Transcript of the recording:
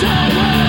don't wait.